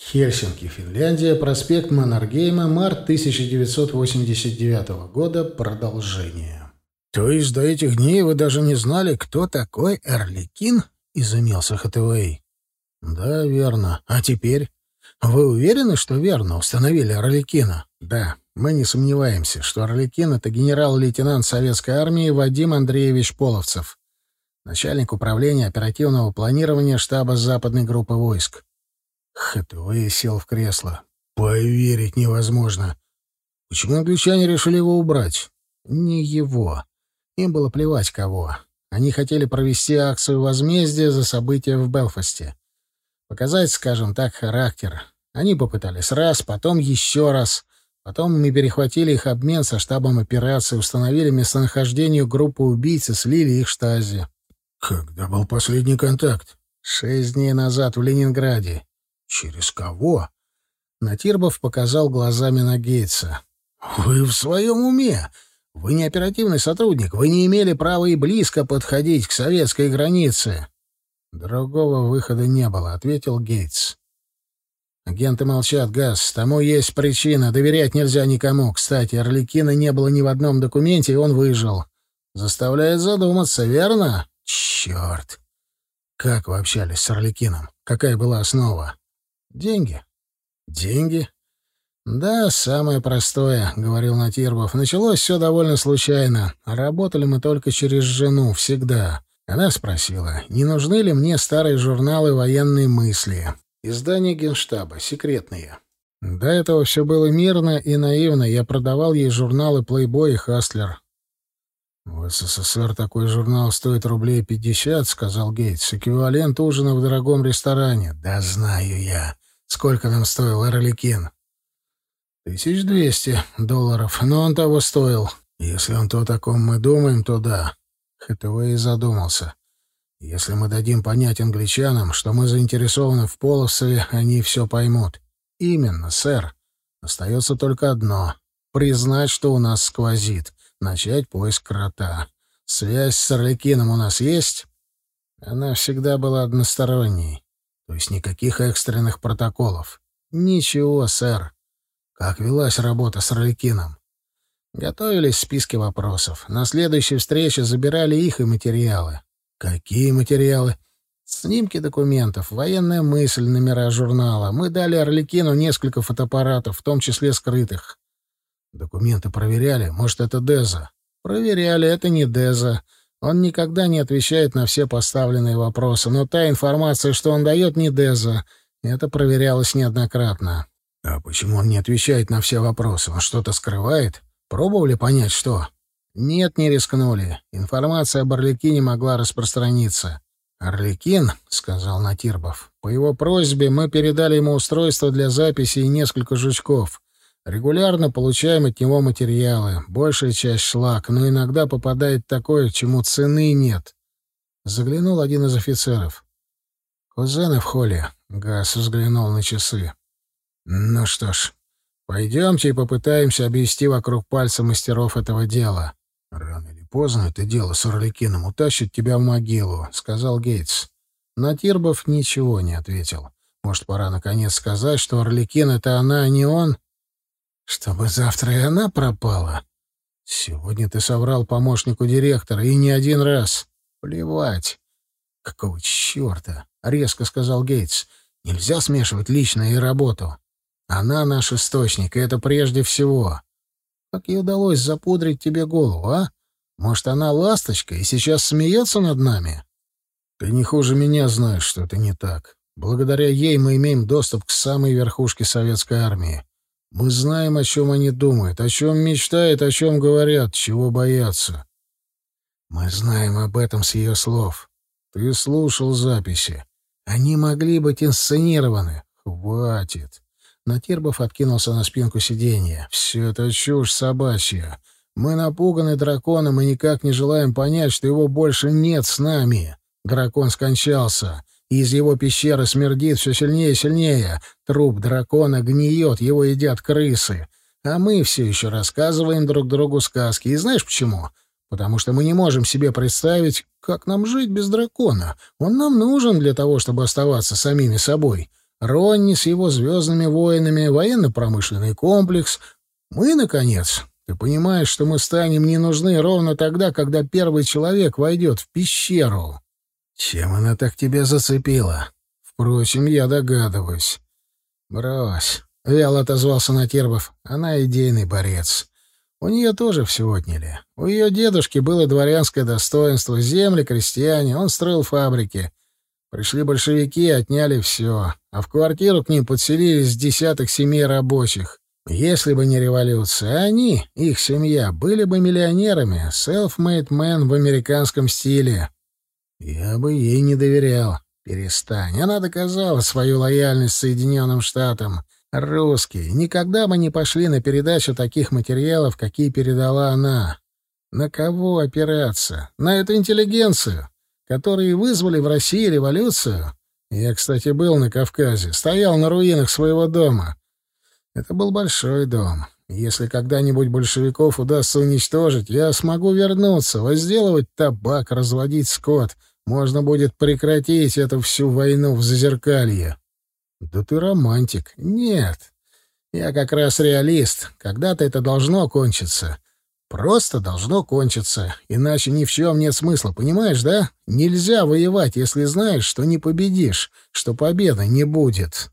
Хельсинки, Финляндия, проспект Маннергейма, март 1989 года, продолжение. «То есть до этих дней вы даже не знали, кто такой Эрликин?» — изумился Хатевей. «Да, верно. А теперь?» «Вы уверены, что верно установили Орликина?» «Да, мы не сомневаемся, что Орликин — это генерал-лейтенант Советской армии Вадим Андреевич Половцев, начальник управления оперативного планирования штаба западной группы войск». Хэтуэй сел в кресло. «Поверить невозможно. Почему англичане решили его убрать?» «Не его. Им было плевать, кого. Они хотели провести акцию возмездия за события в Белфасте. Показать, скажем так, характер. Они попытались раз, потом еще раз. Потом мы перехватили их обмен со штабом операции, установили местонахождение группы убийц и слили их штази. Когда был последний контакт? Шесть дней назад в Ленинграде. Через кого? Натирбов показал глазами на Гейтса. Вы в своем уме? Вы не оперативный сотрудник, вы не имели права и близко подходить к советской границе. Другого выхода не было, ответил Гейтс. Агенты молчат, Газ. Тому есть причина. Доверять нельзя никому. Кстати, Орликина не было ни в одном документе, и он выжил. Заставляет задуматься, верно? Черт. Как вы общались с Орликином? Какая была основа? Деньги. Деньги? Да, самое простое, говорил Натирбов. Началось все довольно случайно. Работали мы только через жену, всегда. Она спросила, не нужны ли мне старые журналы военной мысли. Издания Генштаба, секретные. До этого все было мирно и наивно. Я продавал ей журналы «Плейбой» и «Хастлер». «В СССР такой журнал стоит рублей пятьдесят», — сказал Гейтс. «Эквивалент ужина в дорогом ресторане». «Да знаю я. Сколько нам стоил Орликин?» «Тысяч двести долларов. Но он того стоил. Если он то, о ком мы думаем, то да». Хэтэуэй задумался. Если мы дадим понять англичанам, что мы заинтересованы в Полосове, они все поймут. Именно, сэр. Остается только одно — признать, что у нас сквозит, начать поиск крота. Связь с Орликином у нас есть? Она всегда была односторонней. То есть никаких экстренных протоколов. Ничего, сэр. Как велась работа с Орликином? Готовились списки вопросов. На следующей встрече забирали их и материалы. Какие материалы? Снимки документов, военная мысль, номера журнала. Мы дали Орликину несколько фотоаппаратов, в том числе скрытых. Документы проверяли. Может, это Деза? Проверяли. Это не Деза. Он никогда не отвечает на все поставленные вопросы. Но та информация, что он дает, не Деза. Это проверялось неоднократно. А почему он не отвечает на все вопросы? Он что-то скрывает? Пробовали понять, что? Нет, не рискнули. Информация об Орликине могла распространиться. «Орликин», — сказал Натирбов, — «по его просьбе мы передали ему устройство для записи и несколько жучков. Регулярно получаем от него материалы. Большая часть шлак, но иногда попадает такое, чему цены нет». Заглянул один из офицеров. «Кузены в холле». Газ взглянул на часы. «Ну что ж, пойдемте и попытаемся обвести вокруг пальца мастеров этого дела». «Рано или поздно это дело с Орликином утащит тебя в могилу», — сказал Гейтс. Натирбов ничего не ответил. «Может, пора наконец сказать, что Орликин — это она, а не он?» «Чтобы завтра и она пропала?» «Сегодня ты соврал помощнику директора, и не один раз. Плевать». «Какого черта?» — резко сказал Гейтс. «Нельзя смешивать личное и работу. Она наш источник, и это прежде всего. Как ей удалось запудрить тебе голову, а? Может, она ласточка и сейчас смеется над нами? Ты не хуже меня знаешь, что это не так. Благодаря ей мы имеем доступ к самой верхушке советской армии. Мы знаем, о чем они думают, о чем мечтают, о чем говорят, чего боятся. Мы знаем об этом с ее слов. Ты слушал записи. Они могли быть инсценированы. Хватит. Натербов откинулся на спинку сиденья. «Все это чушь собачья. Мы напуганы драконом и никак не желаем понять, что его больше нет с нами. Дракон скончался, и из его пещеры смердит все сильнее и сильнее. Труп дракона гниет, его едят крысы. А мы все еще рассказываем друг другу сказки. И знаешь почему? Потому что мы не можем себе представить, как нам жить без дракона. Он нам нужен для того, чтобы оставаться самими собой». Ронни с его звездными воинами, военно-промышленный комплекс. Мы, наконец, ты понимаешь, что мы станем не нужны ровно тогда, когда первый человек войдет в пещеру. Чем она так тебя зацепила? Впрочем, я догадываюсь. Брось. Вяло отозвался Натербов. Она идейный борец. У нее тоже все отняли. У ее дедушки было дворянское достоинство, земли, крестьяне, он строил фабрики. Пришли большевики, отняли все, а в квартиру к ним подселились десяток семей рабочих. Если бы не революция, они, их семья, были бы миллионерами, self-made men в американском стиле. Я бы ей не доверял. Перестань. Она доказала свою лояльность Соединенным Штатам. Русские никогда бы не пошли на передачу таких материалов, какие передала она. На кого опираться? На эту интеллигенцию? которые вызвали в России революцию. Я, кстати, был на Кавказе, стоял на руинах своего дома. Это был большой дом. Если когда-нибудь большевиков удастся уничтожить, я смогу вернуться, возделывать табак, разводить скот. Можно будет прекратить эту всю войну в Зазеркалье. Да ты романтик. Нет. Я как раз реалист. Когда-то это должно кончиться. Просто должно кончиться, иначе ни в чем нет смысла, понимаешь, да? Нельзя воевать, если знаешь, что не победишь, что победы не будет.